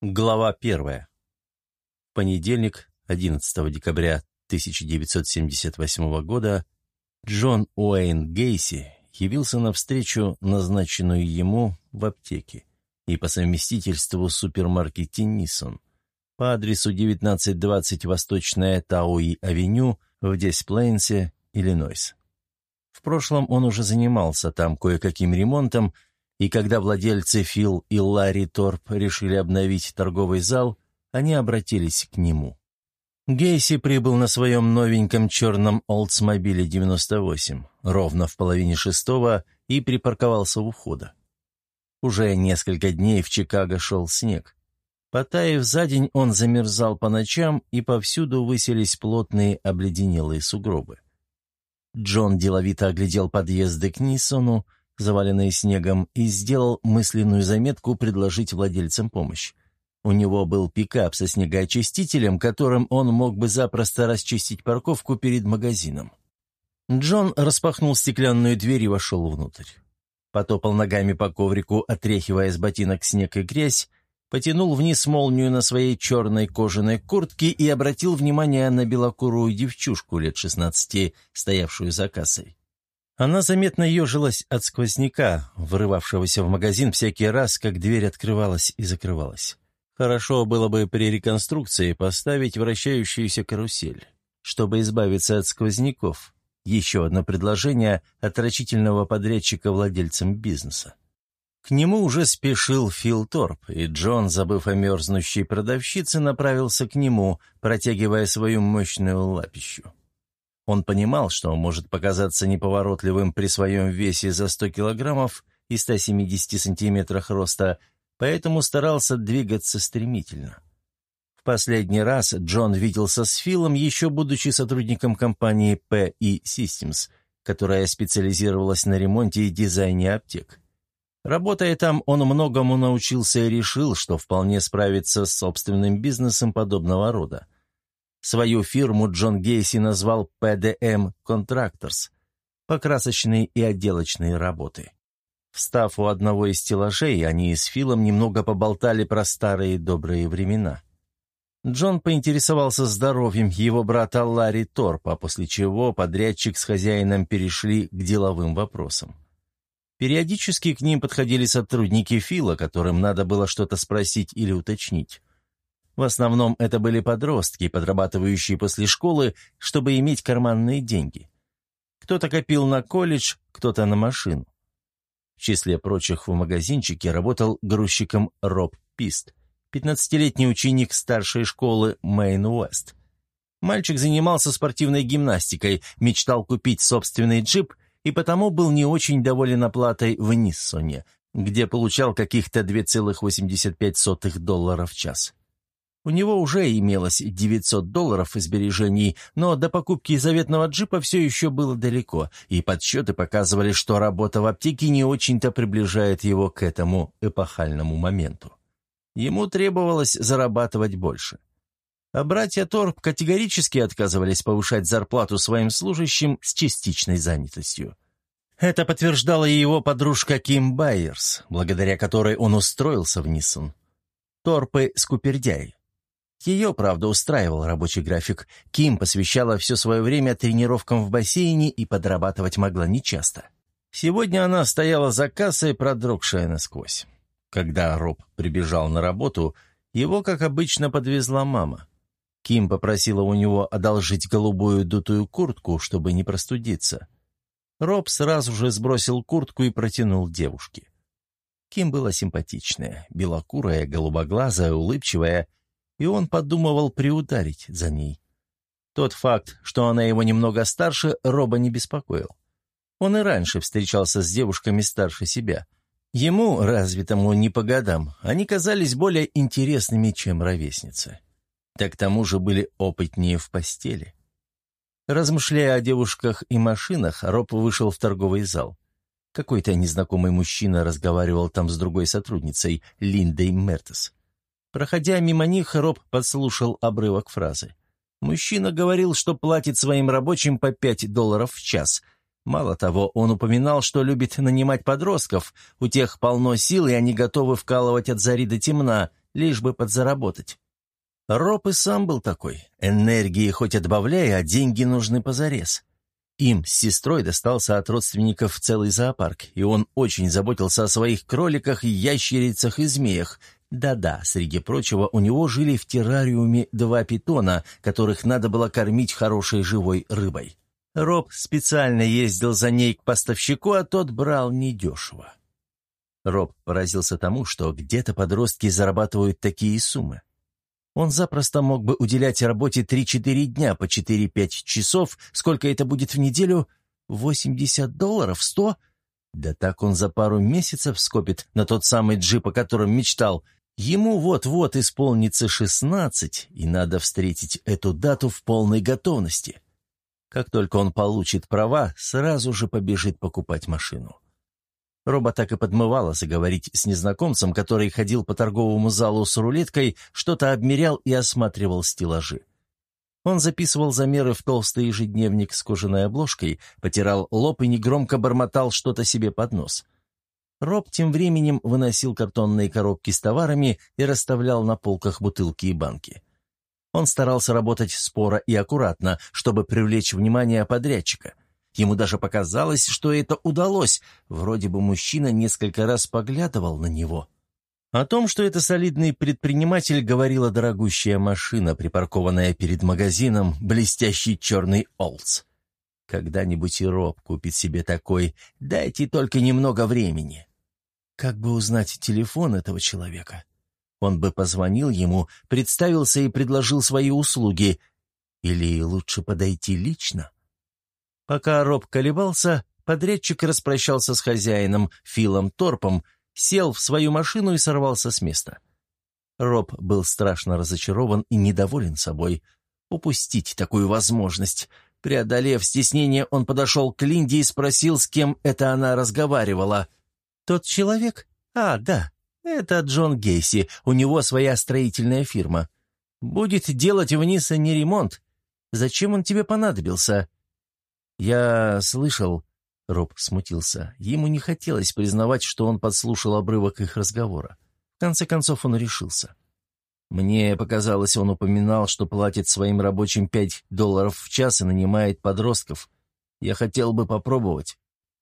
Глава первая. Понедельник, 11 декабря 1978 года, Джон Уэйн Гейси явился на встречу, назначенную ему в аптеке и по совместительству супермаркете «Ниссон» по адресу 1920 Восточная Тауи-авеню в Десплейнсе, Иллинойс. В прошлом он уже занимался там кое-каким ремонтом, и когда владельцы Фил и Ларри Торп решили обновить торговый зал, они обратились к нему. Гейси прибыл на своем новеньком черном Олдсмобиле 98, ровно в половине шестого, и припарковался у входа. Уже несколько дней в Чикаго шел снег. Потаив за день, он замерзал по ночам, и повсюду высились плотные обледенелые сугробы. Джон деловито оглядел подъезды к Ниссону, заваленные снегом, и сделал мысленную заметку предложить владельцам помощь. У него был пикап со снегоочистителем, которым он мог бы запросто расчистить парковку перед магазином. Джон распахнул стеклянную дверь и вошел внутрь. Потопал ногами по коврику, отряхивая с ботинок снег и грязь, потянул вниз молнию на своей черной кожаной куртке и обратил внимание на белокурую девчушку лет шестнадцати, стоявшую за кассой. Она заметно ежилась от сквозняка, врывавшегося в магазин всякий раз, как дверь открывалась и закрывалась. Хорошо было бы при реконструкции поставить вращающуюся карусель, чтобы избавиться от сквозняков. Еще одно предложение от рачительного подрядчика владельцам бизнеса. К нему уже спешил Фил Торп, и Джон, забыв о мерзнущей продавщице, направился к нему, протягивая свою мощную лапищу. Он понимал, что может показаться неповоротливым при своем весе за 100 килограммов и 170 сантиметрах роста, поэтому старался двигаться стремительно. В последний раз Джон виделся с Филом, еще будучи сотрудником компании P.E. Systems, которая специализировалась на ремонте и дизайне аптек. Работая там, он многому научился и решил, что вполне справится с собственным бизнесом подобного рода. Свою фирму Джон Гейси назвал PDM Contractors – покрасочные и отделочные работы. Встав у одного из стеллажей, они с Филом немного поболтали про старые добрые времена. Джон поинтересовался здоровьем его брата Ларри Торпа, после чего подрядчик с хозяином перешли к деловым вопросам. Периодически к ним подходили сотрудники Фила, которым надо было что-то спросить или уточнить. В основном это были подростки, подрабатывающие после школы, чтобы иметь карманные деньги. Кто-то копил на колледж, кто-то на машину. В числе прочих в магазинчике работал грузчиком Роб Пист, 15-летний ученик старшей школы Мэйн Уэст. Мальчик занимался спортивной гимнастикой, мечтал купить собственный джип и потому был не очень доволен оплатой в Ниссоне, где получал каких-то 2,85 доллара в час. У него уже имелось 900 долларов сбережений, но до покупки заветного джипа все еще было далеко, и подсчеты показывали, что работа в аптеке не очень-то приближает его к этому эпохальному моменту. Ему требовалось зарабатывать больше. А братья Торп категорически отказывались повышать зарплату своим служащим с частичной занятостью. Это подтверждала и его подружка Ким Байерс, благодаря которой он устроился в Ниссон. Торпы скупердяи. Ее, правда, устраивал рабочий график. Ким посвящала все свое время тренировкам в бассейне и подрабатывать могла нечасто. Сегодня она стояла за кассой, продрогшая насквозь. Когда Роб прибежал на работу, его, как обычно, подвезла мама. Ким попросила у него одолжить голубую дутую куртку, чтобы не простудиться. Роб сразу же сбросил куртку и протянул девушке. Ким была симпатичная, белокурая, голубоглазая, улыбчивая, и он подумывал приударить за ней. Тот факт, что она его немного старше, Роба не беспокоил. Он и раньше встречался с девушками старше себя. Ему, развитому не по годам, они казались более интересными, чем ровесницы. Так к тому же были опытнее в постели. Размышляя о девушках и машинах, Роб вышел в торговый зал. Какой-то незнакомый мужчина разговаривал там с другой сотрудницей, Линдой Мертес. Проходя мимо них, Роб подслушал обрывок фразы. Мужчина говорил, что платит своим рабочим по 5 долларов в час. Мало того, он упоминал, что любит нанимать подростков, у тех полно сил, и они готовы вкалывать от зари до темна, лишь бы подзаработать. Роб и сам был такой. Энергии хоть отбавляй, а деньги нужны позарез. Им с сестрой достался от родственников целый зоопарк, и он очень заботился о своих кроликах, ящерицах и змеях. Да-да, среди прочего, у него жили в террариуме два питона, которых надо было кормить хорошей живой рыбой. Роб специально ездил за ней к поставщику, а тот брал недешево. Роб поразился тому, что где-то подростки зарабатывают такие суммы. Он запросто мог бы уделять работе 3-4 дня по 4-5 часов. Сколько это будет в неделю? 80 долларов? 100? Да так он за пару месяцев скопит на тот самый джип, о котором мечтал. Ему вот-вот исполнится 16, и надо встретить эту дату в полной готовности. Как только он получит права, сразу же побежит покупать машину. Роба так и подмывала заговорить с незнакомцем, который ходил по торговому залу с рулеткой, что-то обмерял и осматривал стеллажи. Он записывал замеры в толстый ежедневник с кожаной обложкой, потирал лоб и негромко бормотал что-то себе под нос. Роб тем временем выносил картонные коробки с товарами и расставлял на полках бутылки и банки. Он старался работать споро и аккуратно, чтобы привлечь внимание подрядчика — Ему даже показалось, что это удалось. Вроде бы мужчина несколько раз поглядывал на него. О том, что это солидный предприниматель, говорила дорогущая машина, припаркованная перед магазином, блестящий черный Олдс. Когда-нибудь и Роб купит себе такой, дайте только немного времени. Как бы узнать телефон этого человека? Он бы позвонил ему, представился и предложил свои услуги. Или лучше подойти лично? Пока Роб колебался, подрядчик распрощался с хозяином, Филом Торпом, сел в свою машину и сорвался с места. Роб был страшно разочарован и недоволен собой. Упустить такую возможность. Преодолев стеснение, он подошел к Линде и спросил, с кем это она разговаривала. «Тот человек? А, да, это Джон Гейси, у него своя строительная фирма. Будет делать в Ниссане ремонт. Зачем он тебе понадобился?» «Я слышал...» — Роб смутился. Ему не хотелось признавать, что он подслушал обрывок их разговора. В конце концов он решился. Мне показалось, он упоминал, что платит своим рабочим пять долларов в час и нанимает подростков. Я хотел бы попробовать.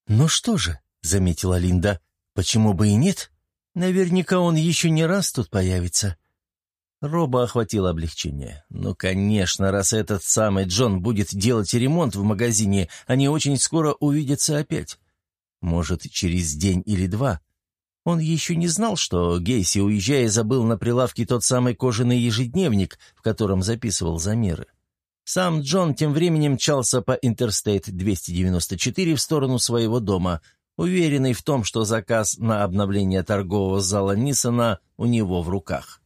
«Ну что же», — заметила Линда, — «почему бы и нет? Наверняка он еще не раз тут появится. Роба охватило облегчение. «Ну, конечно, раз этот самый Джон будет делать ремонт в магазине, они очень скоро увидятся опять. Может, через день или два. Он еще не знал, что Гейси, уезжая, забыл на прилавке тот самый кожаный ежедневник, в котором записывал замеры. Сам Джон тем временем мчался по Интерстейт 294 в сторону своего дома, уверенный в том, что заказ на обновление торгового зала Ниссона у него в руках.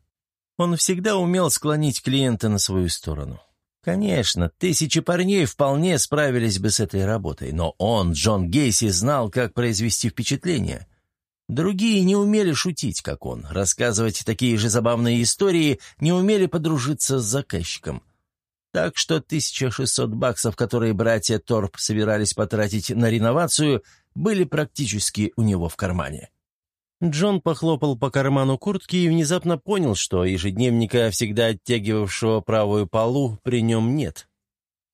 Он всегда умел склонить клиента на свою сторону. Конечно, тысячи парней вполне справились бы с этой работой, но он, Джон Гейси, знал, как произвести впечатление. Другие не умели шутить, как он, рассказывать такие же забавные истории, не умели подружиться с заказчиком. Так что 1600 баксов, которые братья Торп собирались потратить на реновацию, были практически у него в кармане. Джон похлопал по карману куртки и внезапно понял, что ежедневника, всегда оттягивавшего правую полу, при нем нет.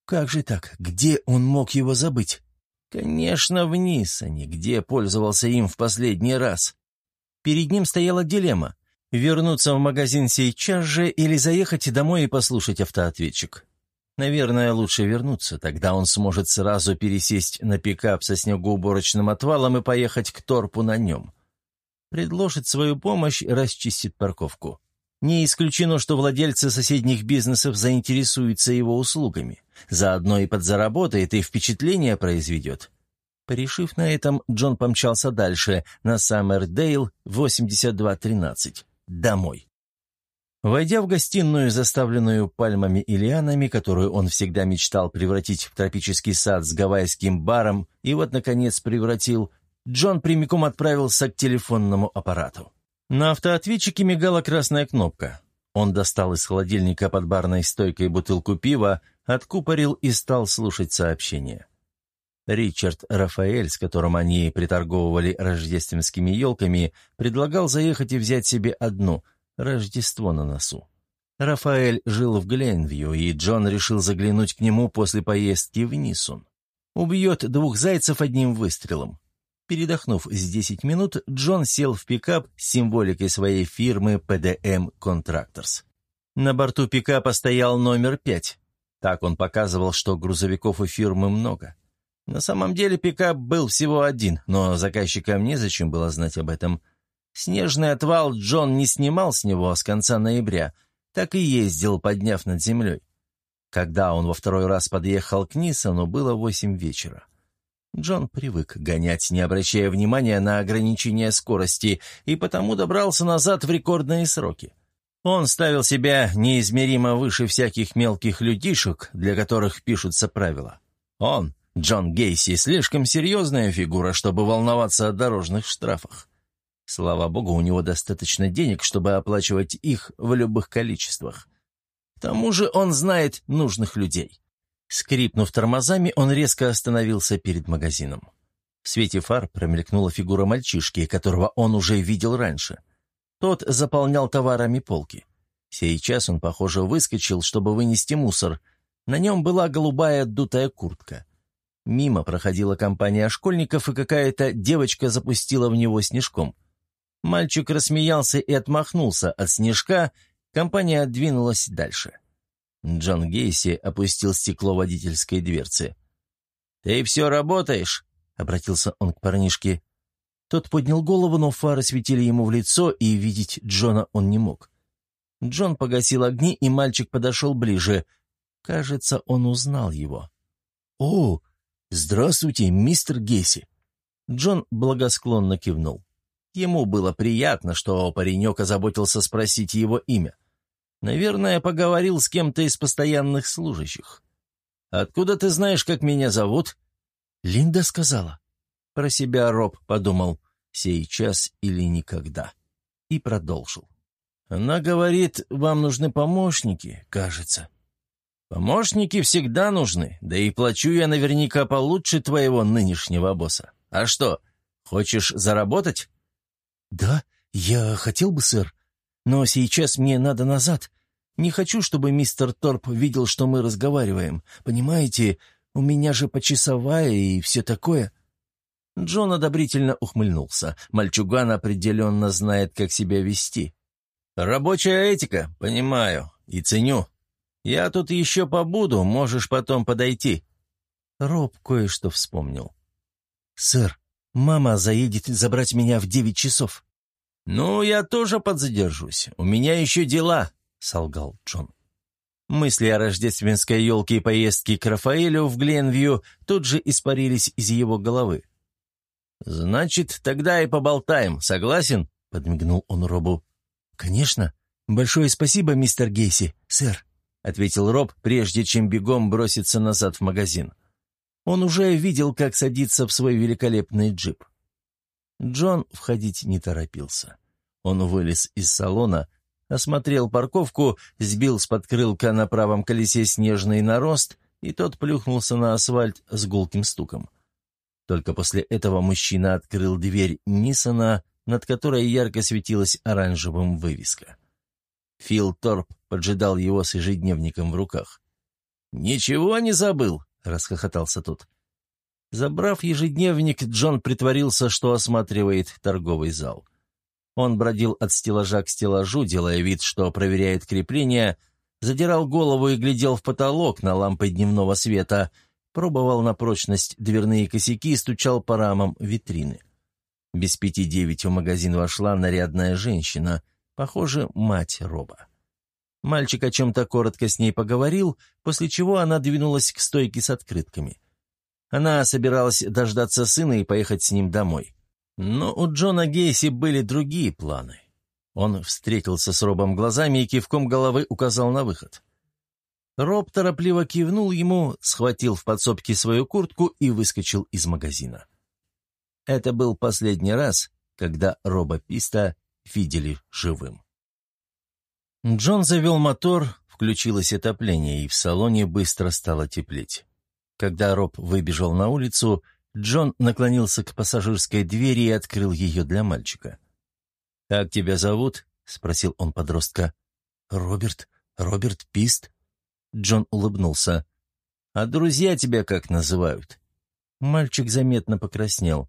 Как же так? Где он мог его забыть? Конечно, вниз, а не где пользовался им в последний раз. Перед ним стояла дилемма — вернуться в магазин сейчас же или заехать домой и послушать автоответчик. Наверное, лучше вернуться, тогда он сможет сразу пересесть на пикап со снегоуборочным отвалом и поехать к торпу на нем предложит свою помощь расчистит парковку. Не исключено, что владельцы соседних бизнесов заинтересуются его услугами. Заодно и подзаработает, и впечатление произведет. Порешив на этом, Джон помчался дальше, на Саммердейл, 8213. Домой. Войдя в гостиную, заставленную пальмами и лианами, которую он всегда мечтал превратить в тропический сад с гавайским баром, и вот, наконец, превратил, Джон прямиком отправился к телефонному аппарату. На автоответчике мигала красная кнопка. Он достал из холодильника под барной стойкой бутылку пива, откупорил и стал слушать сообщение. Ричард Рафаэль, с которым они приторговывали рождественскими елками, предлагал заехать и взять себе одну, Рождество на носу. Рафаэль жил в Гленвью, и Джон решил заглянуть к нему после поездки в Нисун. Убьет двух зайцев одним выстрелом. Передохнув с 10 минут, Джон сел в пикап с символикой своей фирмы PDM Contractors. На борту пикапа стоял номер 5. Так он показывал, что грузовиков у фирмы много. На самом деле пикап был всего один, но заказчикам незачем было знать об этом. Снежный отвал Джон не снимал с него с конца ноября, так и ездил, подняв над землей. Когда он во второй раз подъехал к Ниссану, было восемь вечера. Джон привык гонять, не обращая внимания на ограничения скорости, и потому добрался назад в рекордные сроки. Он ставил себя неизмеримо выше всяких мелких людишек, для которых пишутся правила. Он, Джон Гейси, слишком серьезная фигура, чтобы волноваться о дорожных штрафах. Слава богу, у него достаточно денег, чтобы оплачивать их в любых количествах. К тому же он знает нужных людей. Скрипнув тормозами, он резко остановился перед магазином. В свете фар промелькнула фигура мальчишки, которого он уже видел раньше. Тот заполнял товарами полки. Сейчас он, похоже, выскочил, чтобы вынести мусор. На нем была голубая дутая куртка. Мимо проходила компания школьников, и какая-то девочка запустила в него снежком. Мальчик рассмеялся и отмахнулся от снежка, компания двинулась дальше. Джон Гейси опустил стекло водительской дверцы. «Ты все работаешь?» — обратился он к парнишке. Тот поднял голову, но фары светили ему в лицо, и видеть Джона он не мог. Джон погасил огни, и мальчик подошел ближе. Кажется, он узнал его. «О, здравствуйте, мистер Гейси!» Джон благосклонно кивнул. Ему было приятно, что паренек озаботился спросить его имя. Наверное, поговорил с кем-то из постоянных служащих. «Откуда ты знаешь, как меня зовут?» «Линда сказала». Про себя Роб подумал «сейчас или никогда» и продолжил. «Она говорит, вам нужны помощники, кажется». «Помощники всегда нужны, да и плачу я наверняка получше твоего нынешнего босса. А что, хочешь заработать?» «Да, я хотел бы, сэр. Но сейчас мне надо назад. Не хочу, чтобы мистер Торп видел, что мы разговариваем. Понимаете, у меня же почасовая и все такое». Джон одобрительно ухмыльнулся. Мальчуган определенно знает, как себя вести. «Рабочая этика, понимаю, и ценю. Я тут еще побуду, можешь потом подойти». Роб кое-что вспомнил. «Сэр, мама заедет забрать меня в девять часов». «Ну, я тоже подзадержусь. У меня еще дела», — солгал Джон. Мысли о рождественской елке и поездке к Рафаэлю в Гленвью тут же испарились из его головы. «Значит, тогда и поболтаем, согласен?» — подмигнул он Робу. «Конечно. Большое спасибо, мистер Гейси, сэр», — ответил Роб, прежде чем бегом броситься назад в магазин. Он уже видел, как садиться в свой великолепный джип. Джон входить не торопился. Он вылез из салона, осмотрел парковку, сбил с подкрылка на правом колесе снежный нарост, и тот плюхнулся на асфальт с гулким стуком. Только после этого мужчина открыл дверь Ниссана, над которой ярко светилась оранжевым вывеска. Фил Торп поджидал его с ежедневником в руках. «Ничего не забыл!» — расхохотался тот. Забрав ежедневник, Джон притворился, что осматривает торговый зал. Он бродил от стеллажа к стеллажу, делая вид, что проверяет крепление, задирал голову и глядел в потолок на лампы дневного света, пробовал на прочность дверные косяки и стучал по рамам витрины. Без пяти девять в магазин вошла нарядная женщина, похоже, мать Роба. Мальчик о чем-то коротко с ней поговорил, после чего она двинулась к стойке с открытками. Она собиралась дождаться сына и поехать с ним домой. Но у Джона Гейси были другие планы. Он встретился с Робом глазами и кивком головы указал на выход. Роб торопливо кивнул ему, схватил в подсобке свою куртку и выскочил из магазина. Это был последний раз, когда Роба Писта видели живым. Джон завел мотор, включилось отопление, и в салоне быстро стало теплеть. Когда Роб выбежал на улицу, Джон наклонился к пассажирской двери и открыл ее для мальчика. «Как тебя зовут?» — спросил он подростка. «Роберт? Роберт Пист?» Джон улыбнулся. «А друзья тебя как называют?» Мальчик заметно покраснел.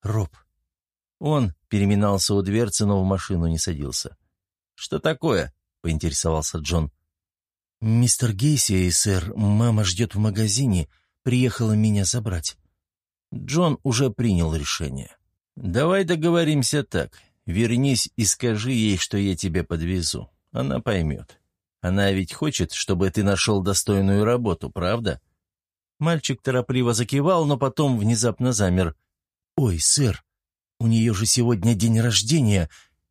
«Роб». Он переминался у дверцы, но в машину не садился. «Что такое?» — поинтересовался Джон. «Мистер Гейси, сэр, мама ждет в магазине. Приехала меня забрать». Джон уже принял решение. «Давай договоримся так. Вернись и скажи ей, что я тебя подвезу. Она поймет. Она ведь хочет, чтобы ты нашел достойную работу, правда?» Мальчик торопливо закивал, но потом внезапно замер. «Ой, сэр, у нее же сегодня день рождения.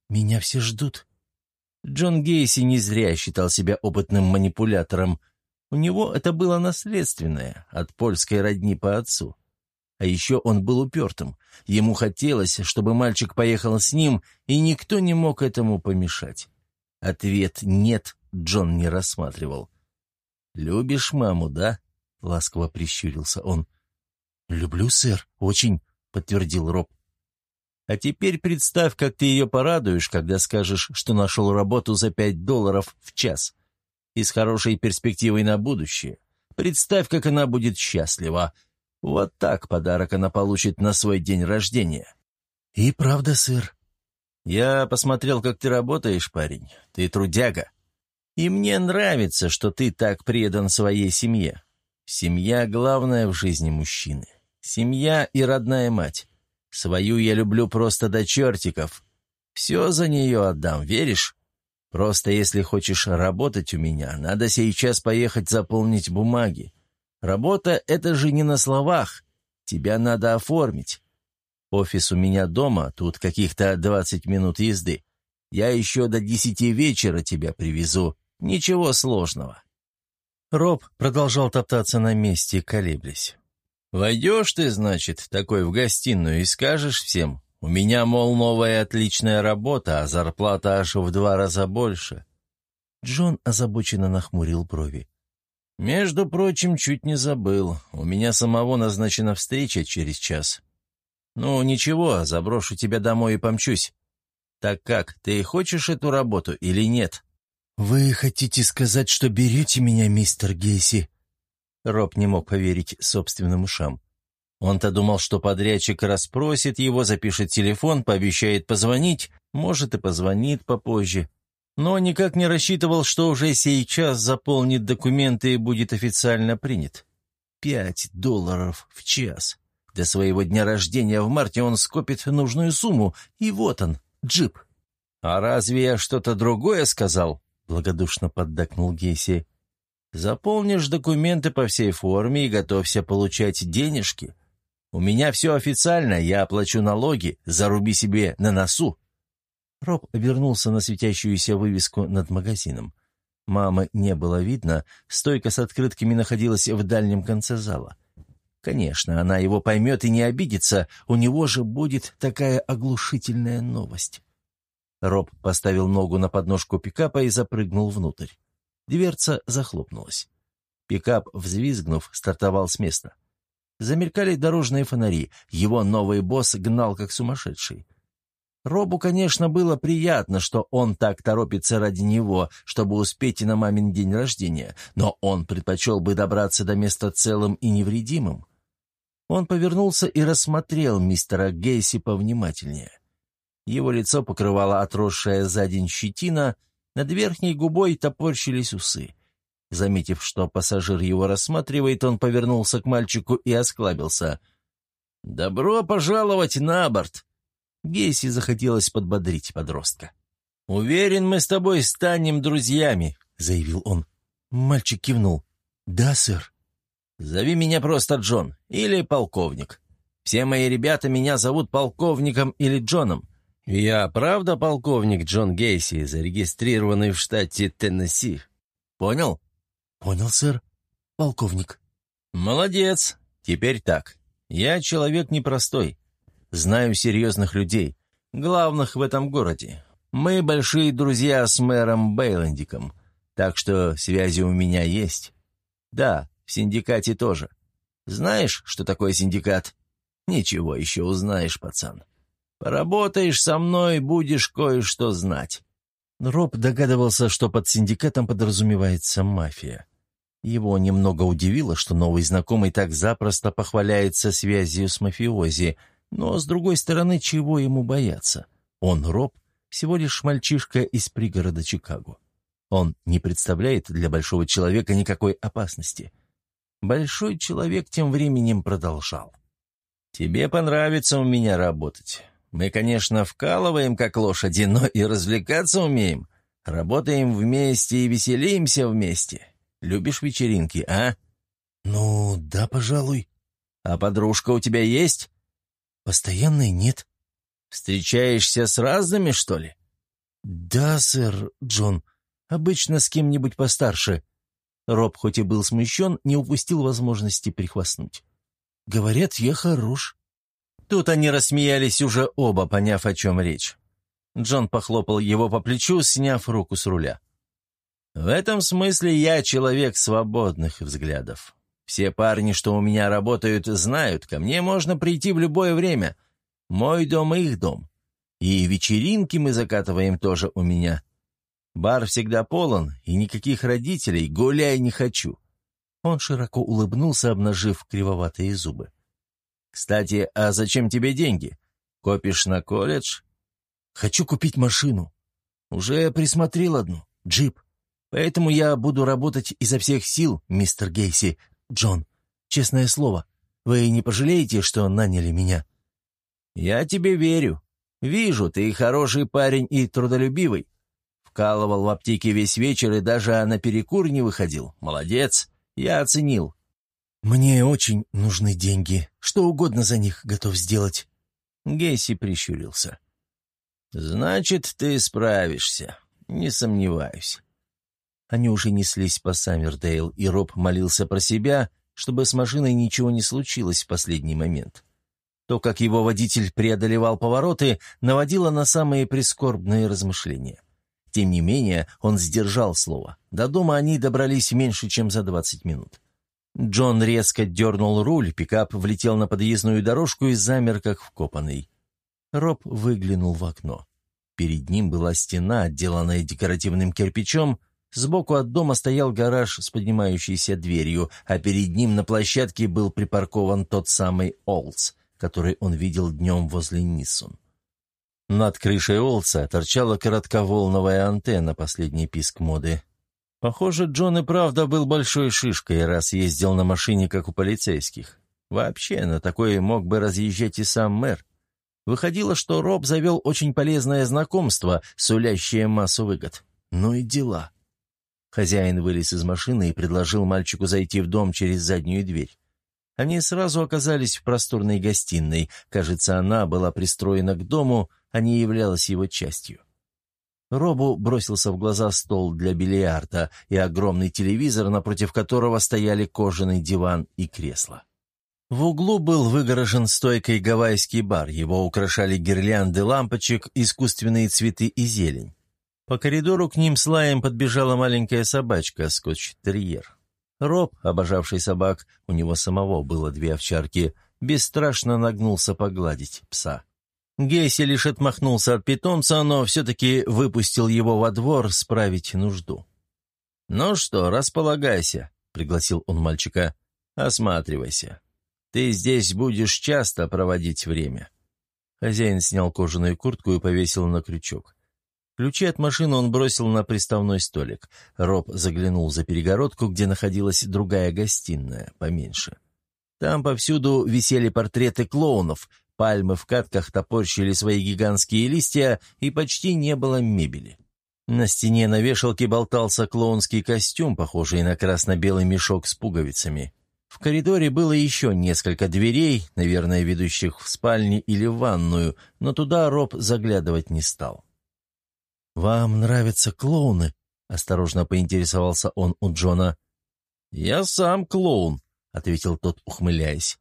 Меня все ждут». Джон Гейси не зря считал себя опытным манипулятором. У него это было наследственное, от польской родни по отцу. А еще он был упертым. Ему хотелось, чтобы мальчик поехал с ним, и никто не мог этому помешать. Ответ «нет» Джон не рассматривал. «Любишь маму, да?» — ласково прищурился он. «Люблю, сэр, очень», — подтвердил Роб. «А теперь представь, как ты ее порадуешь, когда скажешь, что нашел работу за пять долларов в час. И с хорошей перспективой на будущее. Представь, как она будет счастлива. Вот так подарок она получит на свой день рождения». «И правда, сэр». «Я посмотрел, как ты работаешь, парень. Ты трудяга. И мне нравится, что ты так предан своей семье. Семья — главное в жизни мужчины. Семья и родная мать. Свою я люблю просто до чертиков. Все за нее отдам, веришь? Просто если хочешь работать у меня, надо сейчас поехать заполнить бумаги. Работа — это же не на словах. Тебя надо оформить. Офис у меня дома, тут каких-то двадцать минут езды. Я еще до десяти вечера тебя привезу. Ничего сложного». Роб продолжал топтаться на месте, колеблясь. «Войдешь ты, значит, такой в гостиную и скажешь всем, у меня, мол, новая отличная работа, а зарплата аж в два раза больше». Джон озабоченно нахмурил брови. «Между прочим, чуть не забыл. У меня самого назначена встреча через час. Ну, ничего, заброшу тебя домой и помчусь. Так как, ты хочешь эту работу или нет?» «Вы хотите сказать, что берете меня, мистер Гейси?» Роб не мог поверить собственным ушам. Он-то думал, что подрядчик расспросит его, запишет телефон, пообещает позвонить, может и позвонит попозже. Но никак не рассчитывал, что уже сейчас заполнит документы и будет официально принят. Пять долларов в час. До своего дня рождения в марте он скопит нужную сумму, и вот он, джип. «А разве я что-то другое сказал?» — благодушно поддакнул Гейси. «Заполнишь документы по всей форме и готовься получать денежки. У меня все официально, я оплачу налоги, заруби себе на носу». Роб обернулся на светящуюся вывеску над магазином. Мамы не было видно, стойка с открытками находилась в дальнем конце зала. Конечно, она его поймет и не обидится, у него же будет такая оглушительная новость. Роб поставил ногу на подножку пикапа и запрыгнул внутрь. Дверца захлопнулась. Пикап, взвизгнув, стартовал с места. Замелькали дорожные фонари. Его новый босс гнал как сумасшедший. Робу, конечно, было приятно, что он так торопится ради него, чтобы успеть и на мамин день рождения, но он предпочел бы добраться до места целым и невредимым. Он повернулся и рассмотрел мистера Гейси повнимательнее. Его лицо покрывало отросшая за день щетина, над верхней губой топорщились усы. Заметив, что пассажир его рассматривает, он повернулся к мальчику и осклабился. «Добро пожаловать на борт!» Гейси захотелось подбодрить подростка. «Уверен, мы с тобой станем друзьями», — заявил он. Мальчик кивнул. «Да, сэр». «Зови меня просто Джон или полковник. Все мои ребята меня зовут полковником или Джоном. «Я правда полковник Джон Гейси, зарегистрированный в штате Теннесси? Понял?» «Понял, сэр. Полковник». «Молодец. Теперь так. Я человек непростой. Знаю серьезных людей, главных в этом городе. Мы большие друзья с мэром Бейлендиком, так что связи у меня есть. Да, в синдикате тоже. Знаешь, что такое синдикат? Ничего, еще узнаешь, пацан». Поработаешь со мной, будешь кое-что знать. Роб догадывался, что под синдикатом подразумевается мафия. Его немного удивило, что новый знакомый так запросто похваляется связью с мафиози, но, с другой стороны, чего ему бояться? Он, Роб, всего лишь мальчишка из пригорода Чикаго. Он не представляет для большого человека никакой опасности. Большой человек тем временем продолжал. «Тебе понравится у меня работать. Мы, конечно, вкалываем, как лошади, но и развлекаться умеем. Работаем вместе и веселимся вместе. Любишь вечеринки, а?» «Ну, да, пожалуй». «А подружка у тебя есть?» «Постоянной нет». «Встречаешься с разными, что ли?» «Да, сэр, Джон. Обычно с кем-нибудь постарше». Роб, хоть и был смущен, не упустил возможности прихвастнуть. «Говорят, я хорош». Тут они рассмеялись уже оба, поняв, о чем речь. Джон похлопал его по плечу, сняв руку с руля. «В этом смысле я человек свободных взглядов. Все парни, что у меня работают, знают, ко мне можно прийти в любое время. Мой дом их дом. И вечеринки мы закатываем тоже у меня. Бар всегда полон, и никаких родителей, гуляй не хочу». Он широко улыбнулся, обнажив кривоватые зубы. «Кстати, а зачем тебе деньги? Копишь на колледж?» «Хочу купить машину. Уже присмотрел одну, джип. Поэтому я буду работать изо всех сил, мистер Гейси. Джон, честное слово, вы не пожалеете, что наняли меня?» «Я тебе верю. Вижу, ты хороший парень и трудолюбивый. Вкалывал в аптеке весь вечер и даже на перекур не выходил. Молодец, я оценил. «Мне очень нужны деньги. Что угодно за них готов сделать». Гейси прищурился. «Значит, ты справишься. Не сомневаюсь». Они уже неслись по Саммердейл, и Роб молился про себя, чтобы с машиной ничего не случилось в последний момент. То, как его водитель преодолевал повороты, наводило на самые прискорбные размышления. Тем не менее, он сдержал слово. До дома они добрались меньше, чем за двадцать минут. Джон резко дернул руль, пикап влетел на подъездную дорожку и замер, как вкопанный. Роб выглянул в окно. Перед ним была стена, отделанная декоративным кирпичом, сбоку от дома стоял гараж с поднимающейся дверью, а перед ним на площадке был припаркован тот самый Олдс, который он видел днем возле Ниссон. Над крышей Олдса торчала коротковолновая антенна, последний писк моды. Похоже, Джон и правда был большой шишкой, раз ездил на машине, как у полицейских. Вообще, на такое мог бы разъезжать и сам мэр. Выходило, что Роб завел очень полезное знакомство, сулящее массу выгод. Ну и дела. Хозяин вылез из машины и предложил мальчику зайти в дом через заднюю дверь. Они сразу оказались в просторной гостиной. Кажется, она была пристроена к дому, а не являлась его частью. Робу бросился в глаза стол для бильярда и огромный телевизор, напротив которого стояли кожаный диван и кресло. В углу был выгорожен стойкой гавайский бар, его украшали гирлянды лампочек, искусственные цветы и зелень. По коридору к ним с лаем подбежала маленькая собачка, скотч-терьер. Роб, обожавший собак, у него самого было две овчарки, бесстрашно нагнулся погладить пса. Гейси лишь отмахнулся от питомца, но все-таки выпустил его во двор справить нужду. «Ну что, располагайся», — пригласил он мальчика. «Осматривайся. Ты здесь будешь часто проводить время». Хозяин снял кожаную куртку и повесил на крючок. Ключи от машины он бросил на приставной столик. Роб заглянул за перегородку, где находилась другая гостиная, поменьше. Там повсюду висели портреты клоунов — Пальмы в катках топорщили свои гигантские листья, и почти не было мебели. На стене на вешалке болтался клоунский костюм, похожий на красно-белый мешок с пуговицами. В коридоре было еще несколько дверей, наверное, ведущих в спальни или в ванную, но туда Роб заглядывать не стал. «Вам нравятся клоуны?» — осторожно поинтересовался он у Джона. «Я сам клоун», — ответил тот, ухмыляясь.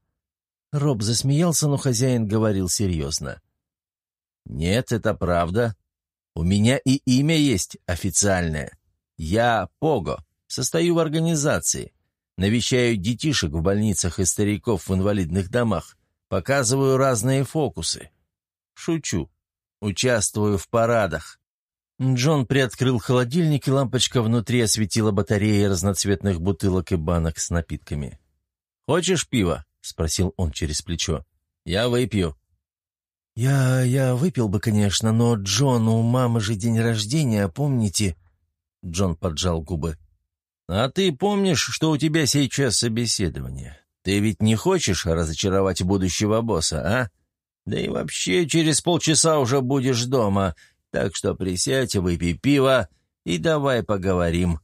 Роб засмеялся, но хозяин говорил серьезно. «Нет, это правда. У меня и имя есть официальное. Я Пого, состою в организации. Навещаю детишек в больницах и стариков в инвалидных домах. Показываю разные фокусы. Шучу. Участвую в парадах. Джон приоткрыл холодильник, и лампочка внутри осветила батареи разноцветных бутылок и банок с напитками. «Хочешь пива?» — спросил он через плечо. «Я выпью». «Я... я выпил бы, конечно, но, Джон, у мамы же день рождения, помните?» Джон поджал губы. «А ты помнишь, что у тебя сейчас собеседование? Ты ведь не хочешь разочаровать будущего босса, а? Да и вообще через полчаса уже будешь дома, так что присядь, выпей пиво и давай поговорим».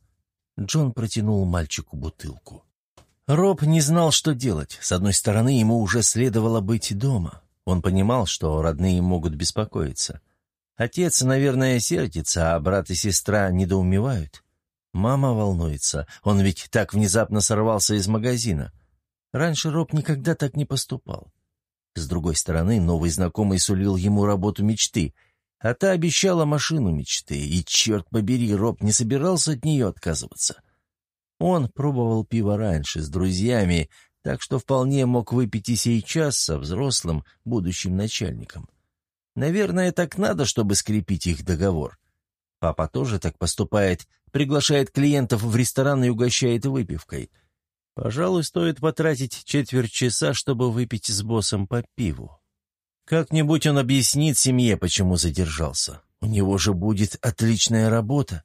Джон протянул мальчику бутылку. Роб не знал, что делать. С одной стороны, ему уже следовало быть дома. Он понимал, что родные могут беспокоиться. Отец, наверное, сердится, а брат и сестра недоумевают. Мама волнуется. Он ведь так внезапно сорвался из магазина. Раньше Роб никогда так не поступал. С другой стороны, новый знакомый сулил ему работу мечты, а та обещала машину мечты, и, черт побери, Роб не собирался от нее отказываться. Он пробовал пиво раньше, с друзьями, так что вполне мог выпить и сейчас со взрослым, будущим начальником. Наверное, так надо, чтобы скрепить их договор. Папа тоже так поступает, приглашает клиентов в ресторан и угощает выпивкой. Пожалуй, стоит потратить четверть часа, чтобы выпить с боссом по пиву. Как-нибудь он объяснит семье, почему задержался. У него же будет отличная работа.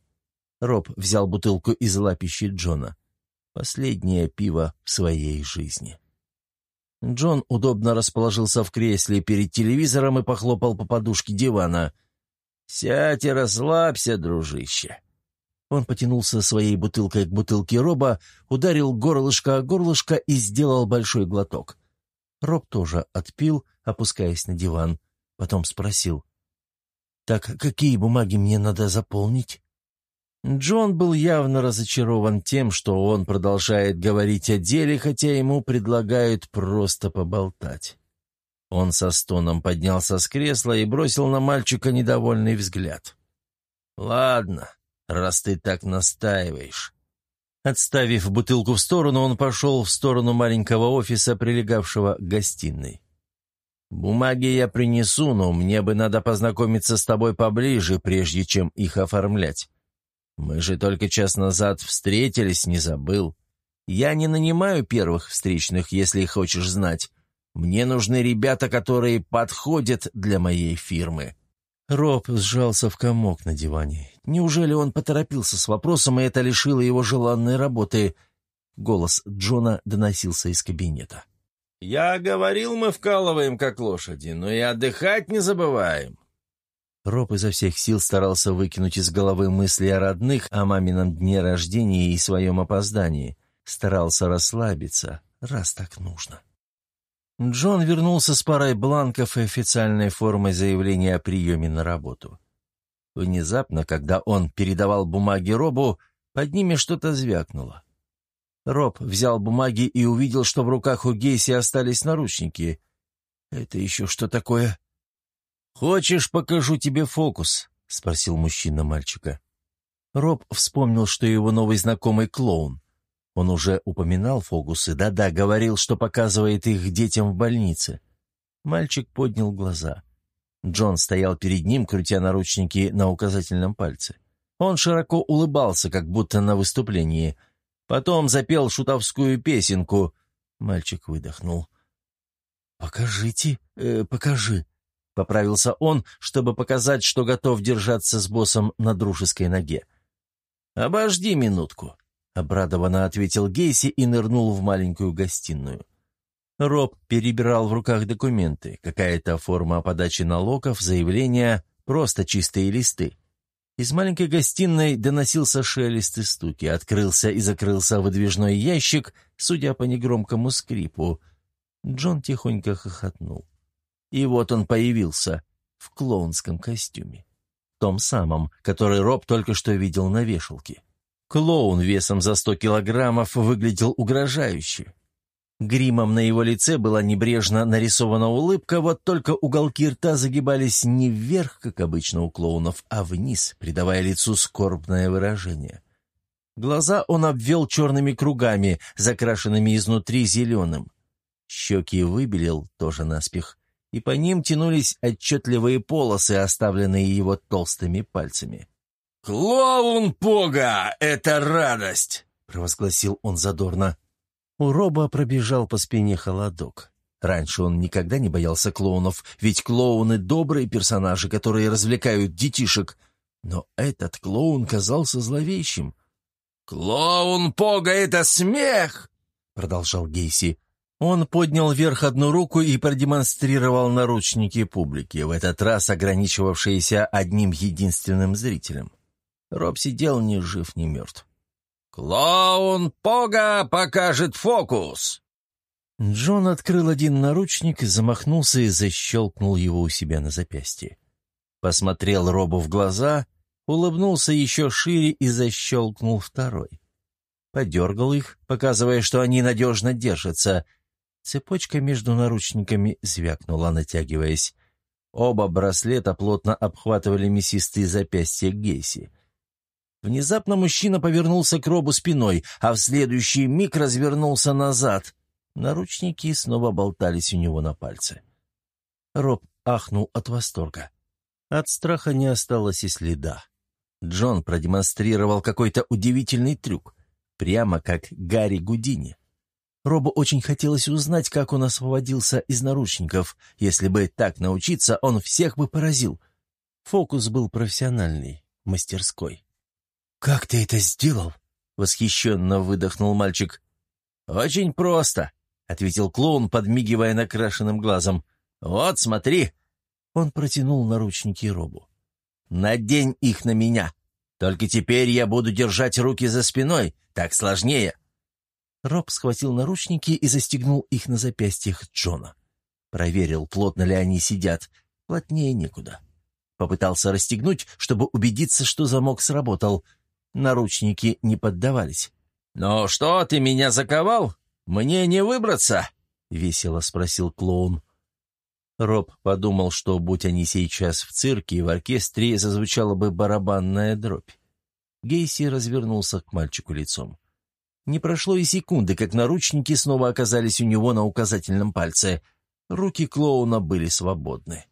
Роб взял бутылку из лапищи Джона. Последнее пиво в своей жизни. Джон удобно расположился в кресле перед телевизором и похлопал по подушке дивана. «Сядь и расслабься, дружище. Он потянулся своей бутылкой к бутылке Роба, ударил горлышко о горлышко и сделал большой глоток. Роб тоже отпил, опускаясь на диван. Потом спросил. «Так какие бумаги мне надо заполнить?» Джон был явно разочарован тем, что он продолжает говорить о деле, хотя ему предлагают просто поболтать. Он со стоном поднялся с кресла и бросил на мальчика недовольный взгляд. «Ладно, раз ты так настаиваешь». Отставив бутылку в сторону, он пошел в сторону маленького офиса, прилегавшего к гостиной. «Бумаги я принесу, но мне бы надо познакомиться с тобой поближе, прежде чем их оформлять. Мы же только час назад встретились, не забыл. Я не нанимаю первых встречных, если хочешь знать. Мне нужны ребята, которые подходят для моей фирмы». Роб сжался в комок на диване. Неужели он поторопился с вопросом, и это лишило его желанной работы? Голос Джона доносился из кабинета. «Я говорил, мы вкалываем, как лошади, но и отдыхать не забываем». Роб изо всех сил старался выкинуть из головы мысли о родных, о мамином дне рождения и своем опоздании. Старался расслабиться, раз так нужно. Джон вернулся с парой бланков и официальной формой заявления о приеме на работу. Внезапно, когда он передавал бумаги Робу, под ними что-то звякнуло. Роб взял бумаги и увидел, что в руках у Гейси остались наручники. «Это еще что такое?» «Хочешь, покажу тебе фокус?» — спросил мужчина мальчика. Роб вспомнил, что его новый знакомый клоун. Он уже упоминал фокусы, да-да, говорил, что показывает их детям в больнице. Мальчик поднял глаза. Джон стоял перед ним, крутя наручники на указательном пальце. Он широко улыбался, как будто на выступлении. Потом запел шутовскую песенку. Мальчик выдохнул. «Покажите, э, покажи», — поправился он, чтобы показать, что готов держаться с боссом на дружеской ноге. «Обожди минутку», Обрадованно ответил Гейси и нырнул в маленькую гостиную. Роб перебирал в руках документы, какая-то форма подачи налогов, заявления, просто чистые листы. Из маленькой гостиной доносился шелест и стуки, открылся и закрылся выдвижной ящик, судя по негромкому скрипу. Джон тихонько хохотнул. И вот он появился в клоунском костюме. Том самом, который Роб только что видел на вешалке. Клоун весом за сто килограммов выглядел угрожающе. Гримом на его лице была небрежно нарисована улыбка, вот только уголки рта загибались не вверх, как обычно у клоунов, а вниз, придавая лицу скорбное выражение. Глаза он обвел черными кругами, закрашенными изнутри зеленым. Щеки выбелил, тоже наспех, и по ним тянулись отчетливые полосы, оставленные его толстыми пальцами. «Клоун Пога — это радость!» — провозгласил он задорно. У Роба пробежал по спине холодок. Раньше он никогда не боялся клоунов, ведь клоуны — добрые персонажи, которые развлекают детишек. Но этот клоун казался зловещим. «Клоун Пога — это смех!» — продолжал Гейси. Он поднял вверх одну руку и продемонстрировал наручники публики, в этот раз ограничивавшиеся одним единственным зрителем. Роб сидел ни жив, ни мертв. «Клоун Пога покажет фокус!» Джон открыл один наручник, замахнулся и защелкнул его у себя на запястье. Посмотрел Робу в глаза, улыбнулся еще шире и защелкнул второй. Подергал их, показывая, что они надежно держатся. Цепочка между наручниками звякнула, натягиваясь. Оба браслета плотно обхватывали мясистые запястья Гейси. Внезапно мужчина повернулся к Робу спиной, а в следующий миг развернулся назад. Наручники снова болтались у него на пальце. Роб ахнул от восторга. От страха не осталось и следа. Джон продемонстрировал какой-то удивительный трюк, прямо как Гарри Гудини. Робу очень хотелось узнать, как он освободился из наручников. Если бы так научиться, он всех бы поразил. Фокус был профессиональный, мастерской. «Как ты это сделал?» — восхищенно выдохнул мальчик. «Очень просто», — ответил клоун, подмигивая накрашенным глазом. «Вот, смотри». Он протянул наручники Робу. «Надень их на меня. Только теперь я буду держать руки за спиной. Так сложнее». Роб схватил наручники и застегнул их на запястьях Джона. Проверил, плотно ли они сидят. Плотнее некуда. Попытался расстегнуть, чтобы убедиться, что замок сработал — Наручники не поддавались. «Ну что, ты меня заковал? Мне не выбраться?» — весело спросил клоун. Роб подумал, что, будь они сейчас в цирке, в оркестре зазвучала бы барабанная дробь. Гейси развернулся к мальчику лицом. Не прошло и секунды, как наручники снова оказались у него на указательном пальце. Руки клоуна были свободны.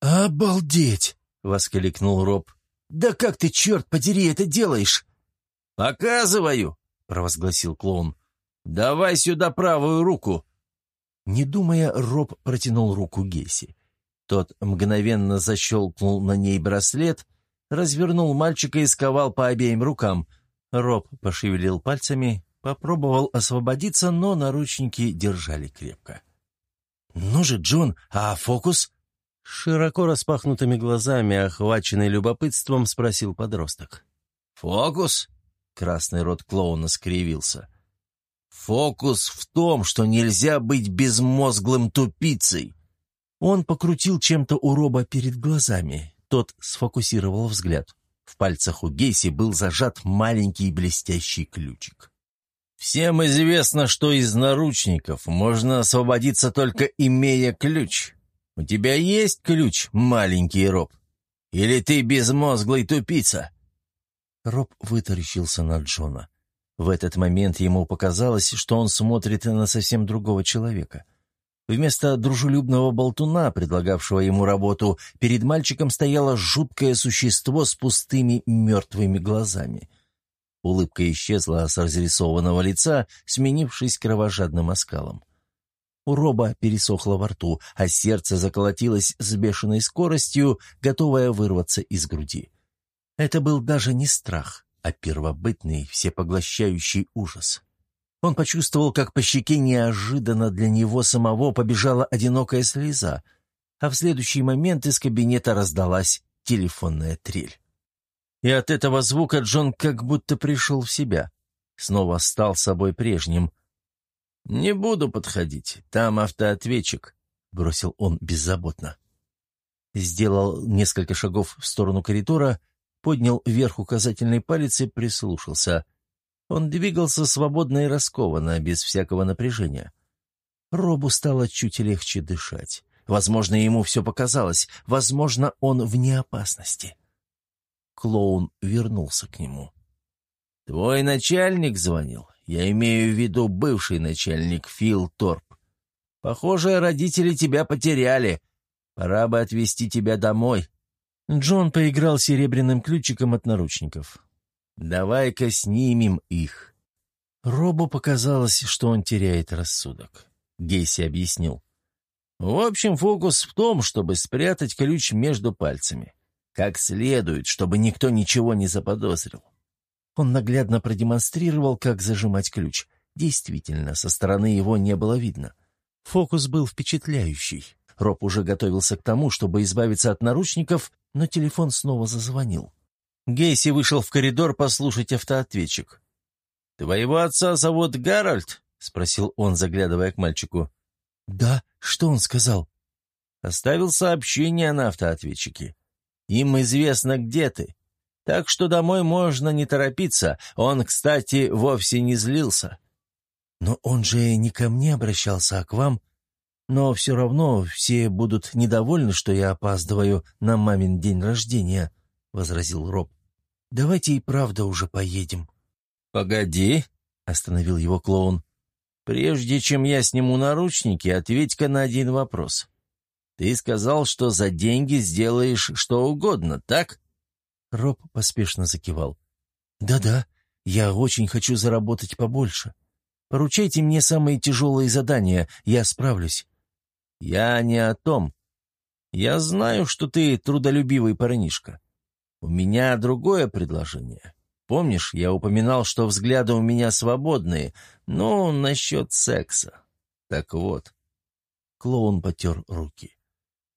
«Обалдеть!» — воскликнул Роб. «Да как ты, черт подери, это делаешь?» «Показываю!» — провозгласил клоун. «Давай сюда правую руку!» Не думая, Роб протянул руку Гесси. Тот мгновенно защелкнул на ней браслет, развернул мальчика и сковал по обеим рукам. Роб пошевелил пальцами, попробовал освободиться, но наручники держали крепко. «Ну же, Джон, а фокус?» Широко распахнутыми глазами, охваченный любопытством, спросил подросток. «Фокус?» — красный рот клоуна скривился. «Фокус в том, что нельзя быть безмозглым тупицей!» Он покрутил чем-то у Роба перед глазами. Тот сфокусировал взгляд. В пальцах у Гейси был зажат маленький блестящий ключик. «Всем известно, что из наручников можно освободиться только имея ключ», «У тебя есть ключ, маленький Роб? Или ты безмозглый тупица?» Роб вытаращился на Джона. В этот момент ему показалось, что он смотрит на совсем другого человека. Вместо дружелюбного болтуна, предлагавшего ему работу, перед мальчиком стояло жуткое существо с пустыми мертвыми глазами. Улыбка исчезла с разрисованного лица, сменившись кровожадным оскалом. У Роба пересохло во рту, а сердце заколотилось с бешеной скоростью, готовое вырваться из груди. Это был даже не страх, а первобытный, всепоглощающий ужас. Он почувствовал, как по щеке неожиданно для него самого побежала одинокая слеза, а в следующий момент из кабинета раздалась телефонная трель. И от этого звука Джон как будто пришел в себя. Снова стал собой прежним, «Не буду подходить, там автоответчик», — бросил он беззаботно. Сделал несколько шагов в сторону коридора, поднял вверх указательный палец и прислушался. Он двигался свободно и раскованно, без всякого напряжения. Робу стало чуть легче дышать. Возможно, ему все показалось. Возможно, он вне опасности. Клоун вернулся к нему. «Твой начальник звонил?» Я имею в виду бывший начальник Фил Торп. Похоже, родители тебя потеряли. Пора бы отвезти тебя домой. Джон поиграл серебряным ключиком от наручников. «Давай-ка снимем их». Робу показалось, что он теряет рассудок. Гейси объяснил. «В общем, фокус в том, чтобы спрятать ключ между пальцами. Как следует, чтобы никто ничего не заподозрил». Он наглядно продемонстрировал, как зажимать ключ. Действительно, со стороны его не было видно. Фокус был впечатляющий. Роб уже готовился к тому, чтобы избавиться от наручников, но телефон снова зазвонил. Гейси вышел в коридор послушать автоответчик. «Твоего отца зовут Гарольд?» — спросил он, заглядывая к мальчику. «Да, что он сказал?» «Оставил сообщение на автоответчике. Им известно, где ты. Так что домой можно не торопиться. Он, кстати, вовсе не злился». «Но он же не ко мне обращался, а к вам. Но все равно все будут недовольны, что я опаздываю на мамин день рождения», — возразил Роб. «Давайте и правда уже поедем». «Погоди», — остановил его клоун. «Прежде чем я сниму наручники, ответь-ка на один вопрос. Ты сказал, что за деньги сделаешь что угодно, так?» Роб поспешно закивал. «Да-да, я очень хочу заработать побольше. Поручайте мне самые тяжелые задания, я справлюсь». «Я не о том. Я знаю, что ты трудолюбивый парнишка. У меня другое предложение. Помнишь, я упоминал, что взгляды у меня свободные, но насчет секса. Так вот». Клоун потер руки.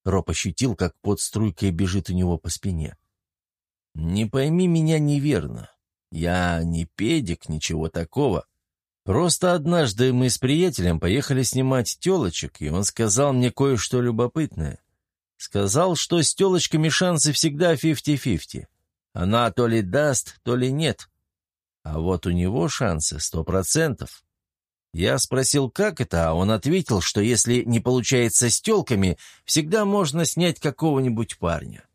Роб ощутил, как под струйкой бежит у него по спине. «Не пойми меня неверно. Я не педик, ничего такого. Просто однажды мы с приятелем поехали снимать телочек, и он сказал мне кое-что любопытное. Сказал, что с телочками шансы всегда фифти-фифти. Она то ли даст, то ли нет. А вот у него шансы сто процентов. Я спросил, как это, а он ответил, что если не получается с телками, всегда можно снять какого-нибудь парня.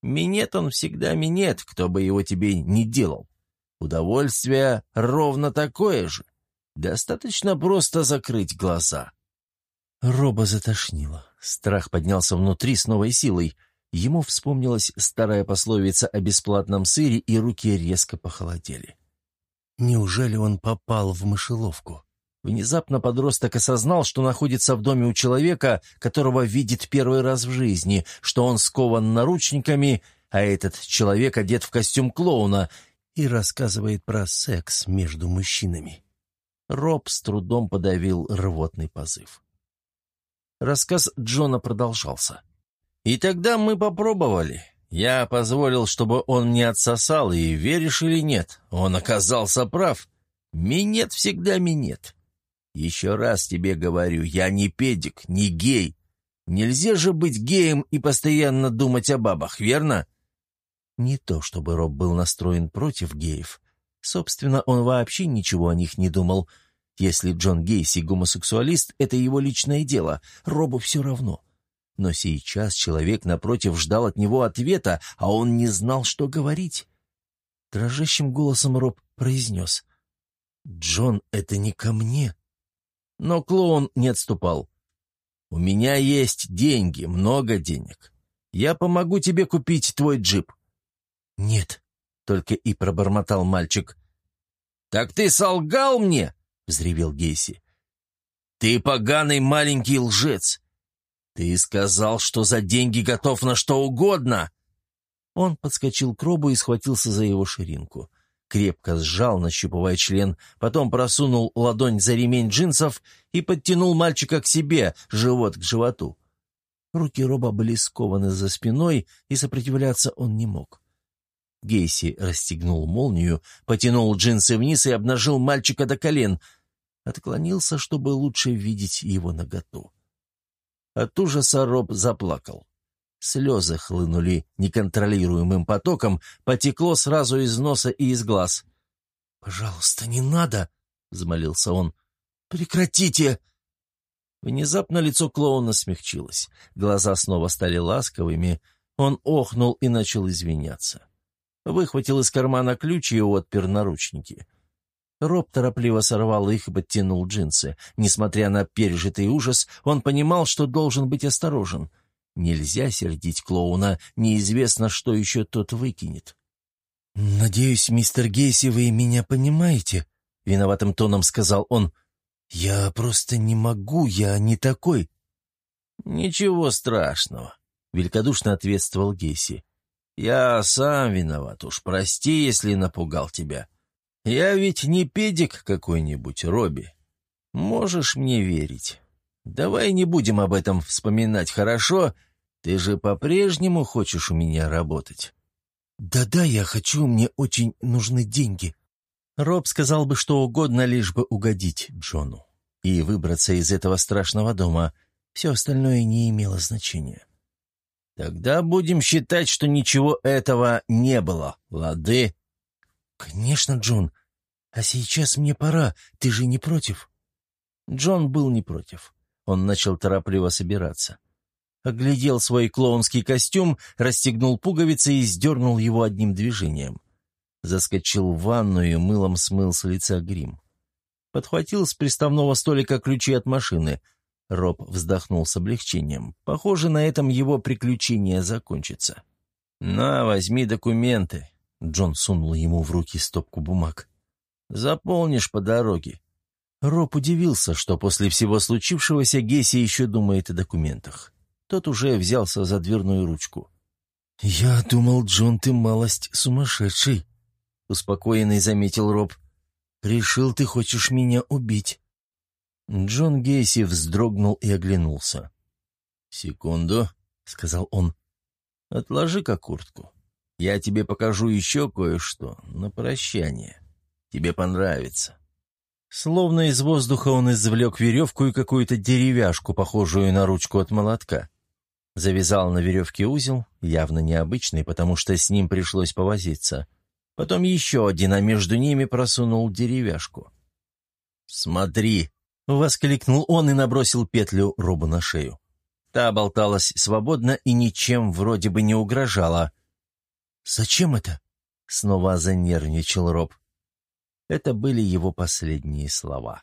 Минет он всегда минет, кто бы его тебе не делал. Удовольствие ровно такое же. Достаточно просто закрыть глаза. Роба затошнило. Страх поднялся внутри с новой силой. Ему вспомнилась старая пословица о бесплатном сыре, и руки резко похолодели. Неужели он попал в мышеловку? Внезапно подросток осознал, что находится в доме у человека, которого видит первый раз в жизни, что он скован наручниками, а этот человек одет в костюм клоуна и рассказывает про секс между мужчинами. Роб с трудом подавил рвотный позыв. Рассказ Джона продолжался. «И тогда мы попробовали. Я позволил, чтобы он не отсосал, и, веришь или нет, он оказался прав. Минет всегда минет. Еще раз тебе говорю, я не педик, не гей. Нельзя же быть геем и постоянно думать о бабах, верно?» Не то чтобы Роб был настроен против геев. Собственно, он вообще ничего о них не думал. Если Джон Гейси гомосексуалист, это его личное дело, Робу все равно. Но сейчас человек напротив ждал от него ответа, а он не знал, что говорить. Дрожащим голосом Роб произнес. «Джон, это не ко мне». Но клоун не отступал. «У меня есть деньги, много денег. Я помогу тебе купить твой джип». «Нет», — только и пробормотал мальчик. «Так ты солгал мне?» — взревел Гейси. «Ты поганый маленький лжец! Ты сказал, что за деньги готов на что угодно!» Он подскочил к робу и схватился за его ширинку. Крепко сжал, нащупывая член, потом просунул ладонь за ремень джинсов и подтянул мальчика к себе, живот к животу. Руки роба были скованы за спиной, и сопротивляться он не мог. Гейси расстегнул молнию, потянул джинсы вниз и обнажил мальчика до колен. Отклонился, чтобы лучше видеть его наготу. От ужаса Роб заплакал. Слезы хлынули неконтролируемым потоком, потекло сразу из носа и из глаз. «Пожалуйста, не надо!» — взмолился он. «Прекратите!» Внезапно лицо клоуна смягчилось. Глаза снова стали ласковыми. Он охнул и начал извиняться выхватил из кармана ключ и отпер наручники. Роб торопливо сорвал их и подтянул джинсы. Несмотря на пережитый ужас, он понимал, что должен быть осторожен. Нельзя сердить клоуна, неизвестно, что еще тот выкинет. «Надеюсь, мистер Гейси, вы меня понимаете?» — виноватым тоном сказал он. «Я просто не могу, я не такой». «Ничего страшного», — великодушно ответствовал Гейси. «Я сам виноват, уж прости, если напугал тебя. Я ведь не педик какой-нибудь, Робби. Можешь мне верить. Давай не будем об этом вспоминать, хорошо? Ты же по-прежнему хочешь у меня работать?» «Да-да, я хочу, мне очень нужны деньги». Роб сказал бы что угодно, лишь бы угодить Джону и выбраться из этого страшного дома. Все остальное не имело значения. «Тогда будем считать, что ничего этого не было, лады?» «Конечно, Джон. А сейчас мне пора, ты же не против?» Джон был не против. Он начал торопливо собираться оглядел свой клоунский костюм, расстегнул пуговицы и сдернул его одним движением. Заскочил в ванную и мылом смыл с лица грим. Подхватил с приставного столика ключи от машины. Роб вздохнул с облегчением. Похоже, на этом его приключение закончится. «На, возьми документы», — Джон сунул ему в руки стопку бумаг. «Заполнишь по дороге». Роб удивился, что после всего случившегося Гесси еще думает о документах. Тот уже взялся за дверную ручку. «Я думал, Джон, ты малость сумасшедший», — успокоенный заметил Роб. «Решил, ты хочешь меня убить». Джон Гейси вздрогнул и оглянулся. «Секунду», — сказал он. «Отложи-ка куртку. Я тебе покажу еще кое-что на прощание. Тебе понравится». Словно из воздуха он извлек веревку и какую-то деревяшку, похожую на ручку от молотка. Завязал на веревке узел, явно необычный, потому что с ним пришлось повозиться. Потом еще один, а между ними просунул деревяшку. «Смотри!» — воскликнул он и набросил петлю Робу на шею. Та болталась свободно и ничем вроде бы не угрожала. «Зачем это?» — снова занервничал Роб. Это были его последние слова.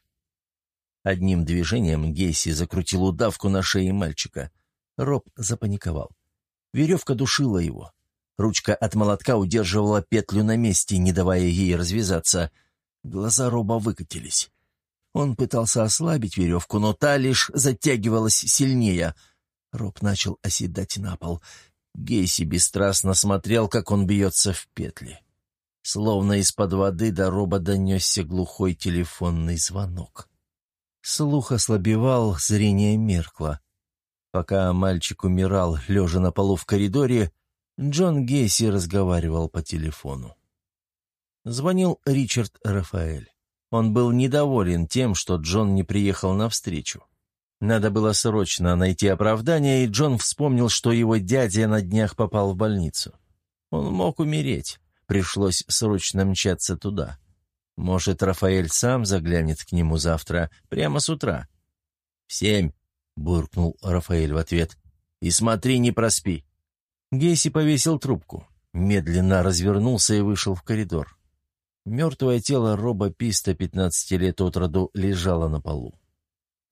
Одним движением Гейси закрутил удавку на шее мальчика — Роб запаниковал. Веревка душила его. Ручка от молотка удерживала петлю на месте, не давая ей развязаться. Глаза Роба выкатились. Он пытался ослабить веревку, но та лишь затягивалась сильнее. Роб начал оседать на пол. Гейси бесстрастно смотрел, как он бьется в петли. Словно из-под воды до Роба донесся глухой телефонный звонок. Слух ослабевал, зрение меркло. Пока мальчик умирал, лежа на полу в коридоре, Джон Гейси разговаривал по телефону. Звонил Ричард Рафаэль. Он был недоволен тем, что Джон не приехал навстречу. Надо было срочно найти оправдание, и Джон вспомнил, что его дядя на днях попал в больницу. Он мог умереть, пришлось срочно мчаться туда. Может, Рафаэль сам заглянет к нему завтра, прямо с утра. «В семь», — буркнул Рафаэль в ответ. «И смотри, не проспи». Гейси повесил трубку, медленно развернулся и вышел в коридор. Мертвое тело Роба Писта, 15 лет от роду, лежало на полу.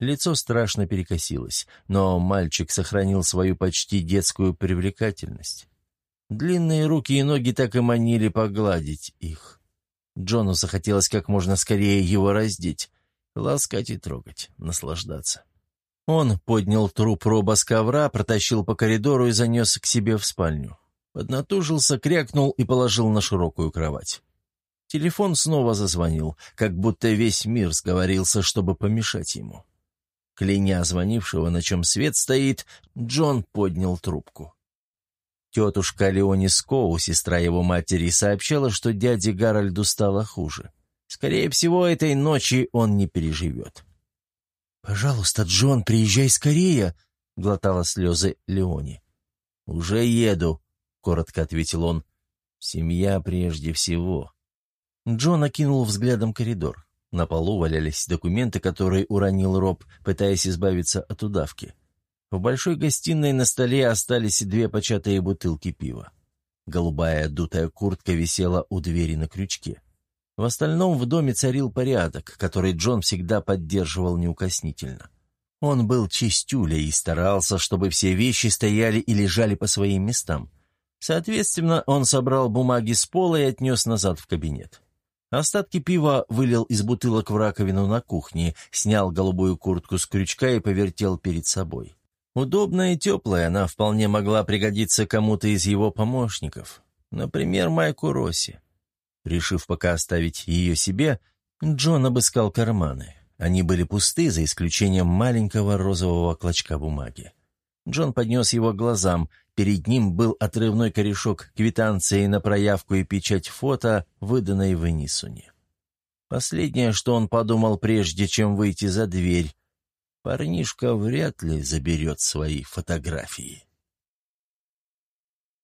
Лицо страшно перекосилось, но мальчик сохранил свою почти детскую привлекательность. Длинные руки и ноги так и манили погладить их. Джону захотелось как можно скорее его раздеть, ласкать и трогать, наслаждаться. Он поднял труп Роба с ковра, протащил по коридору и занес к себе в спальню. Поднатужился, крякнул и положил на широкую кровать. Телефон снова зазвонил, как будто весь мир сговорился, чтобы помешать ему. Кляня звонившего, на чем свет стоит, Джон поднял трубку. Тетушка Леони Скоу, сестра его матери, сообщала, что дяде Гарольду стало хуже. Скорее всего, этой ночи он не переживет. «Пожалуйста, Джон, приезжай скорее!» — глотала слезы Леони. «Уже еду», — коротко ответил он. «Семья прежде всего». Джон окинул взглядом коридор. На полу валялись документы, которые уронил Роб, пытаясь избавиться от удавки. В большой гостиной на столе остались две початые бутылки пива. Голубая дутая куртка висела у двери на крючке. В остальном в доме царил порядок, который Джон всегда поддерживал неукоснительно. Он был чистюлей и старался, чтобы все вещи стояли и лежали по своим местам. Соответственно, он собрал бумаги с пола и отнес назад в кабинет. Остатки пива вылил из бутылок в раковину на кухне, снял голубую куртку с крючка и повертел перед собой. Удобная и теплая, она вполне могла пригодиться кому-то из его помощников, например, Майку Росси. Решив пока оставить ее себе, Джон обыскал карманы. Они были пусты, за исключением маленького розового клочка бумаги. Джон поднес его глазам. Перед ним был отрывной корешок квитанции на проявку и печать фото, выданной в Энисуне. Последнее, что он подумал, прежде чем выйти за дверь, парнишка вряд ли заберет свои фотографии.